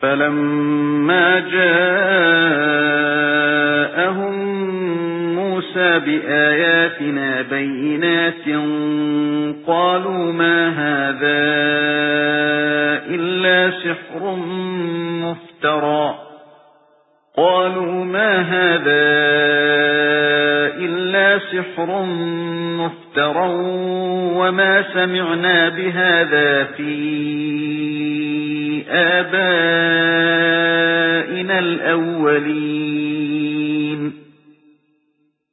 فَلَمَّا جَاءَهُم مُوسَى بِآيَاتِنَا بَيِّنَاتٍ قَالُوا مَا هَذَا إِلَّا سِحْرٌ مُفْتَرًى قَالُوا مَا هَذَا إِلَّا سِحْرٌ مُفْتَرًى وَمَا سَمِعْنَا بِهَذَا فِي آبائنا الأولين.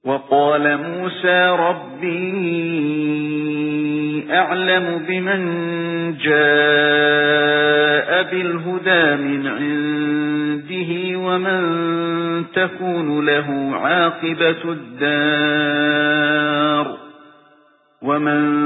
وقال موسى ربي أعلم بمن جاء بالهدى من عنده ومن تكون له عاقبة الدار ومن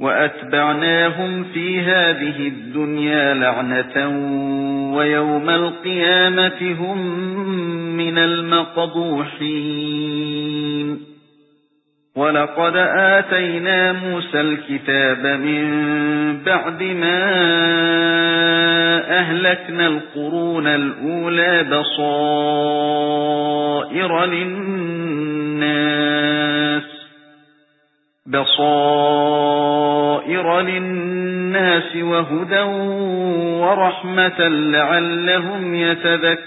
وَأَتْبَعْنَاهُمْ فِي هَذِهِ الدُّنْيَا لَعْنَةً وَيَوْمَ الْقِيَامَةِ هُمْ مِنَ الْمَقْبُوحِينَ. وَلَقَدْ آتَيْنَا مُوسَى الْكِتَابَ مِنْ بَعْدِ مَا أَهْلَكْنَا الْقُرُونَ الْأُولَى بَصَائِرَ لِلنَّاسِ. بَصَائِرَ لِلنَّاسِ وَهُدًى وَرَحْمَةً لَعَلَّهُمْ يَتَذَكَّرُونَ.